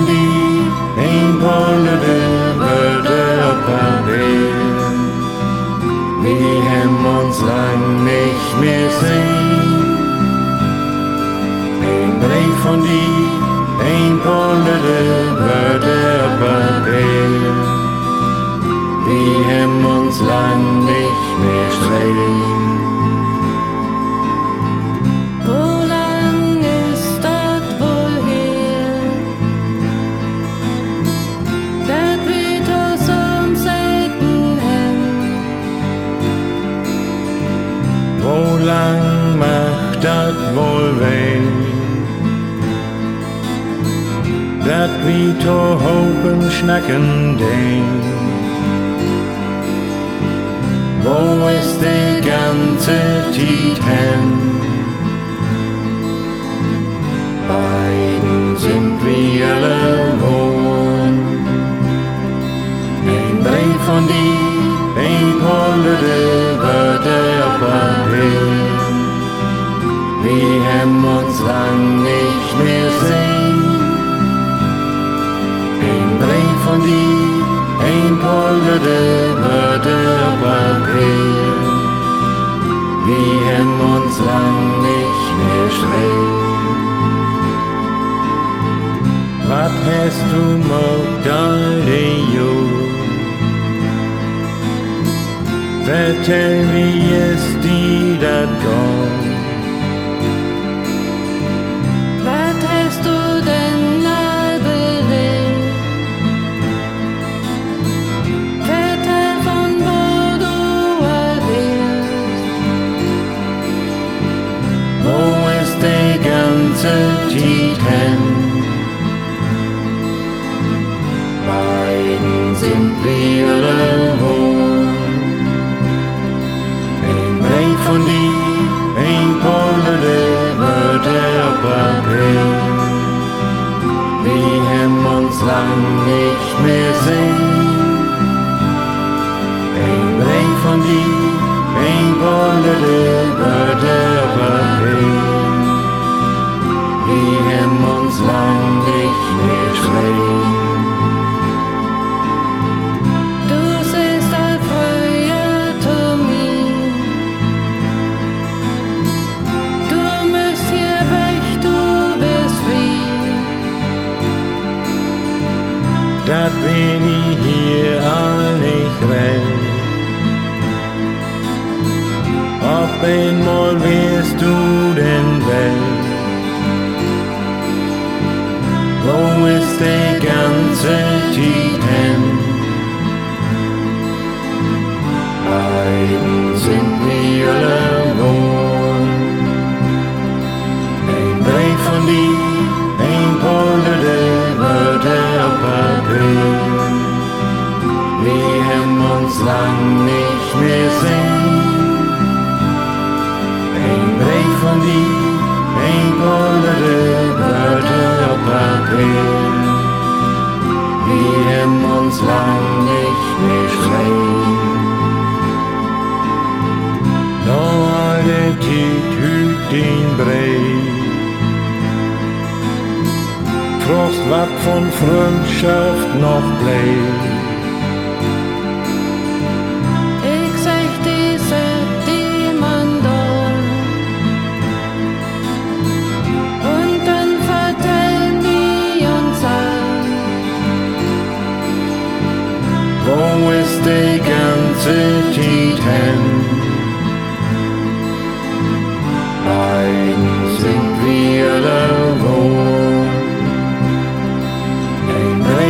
Sunday ain't. Dat wohl weh? Dat wie to hopen schnacken den. Wo ist die ganze Tiet hin? Beiden sind wir alle wohn. Ein Brief von dir, ein pollerde Ein pollerde Wörter auf Papier. Wir haben uns lang nicht mehr streben. Wat hast du mocht all die Jahr? Vertell, wie es dir dat geht. Wir wohn. Ein Brief von dir, ein pollerde Wörter auf Papier. Wir haben uns lang nicht mehr sehen. Ein Brief von dir, ein pollerde Wörter auf Papier. Wir haben bin ich hier all nicht recht. Ob einmal wirst du denn weg? Wo ist die ganze Tiet hin? Beiden sind wir alle wohn. Ein Brief von dir, Von dir, ein pollerde Wörter auf Papier. Uns lang nicht mehr schreien. Det tid ut din brev Trots wat von Freundschaft noch bleib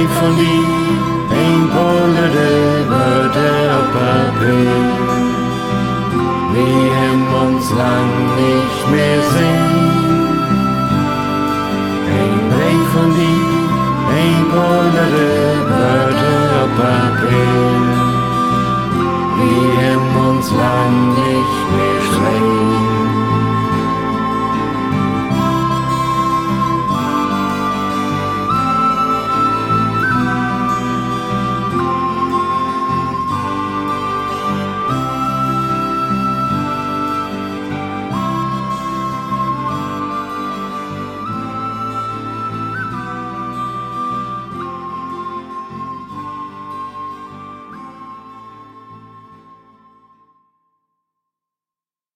Ein Brief von dir, ein pollerde Wörter auf Papier. Wir haben uns lang nicht mehr sehen. Ein Brief von dir, ein pollerde Wörter auf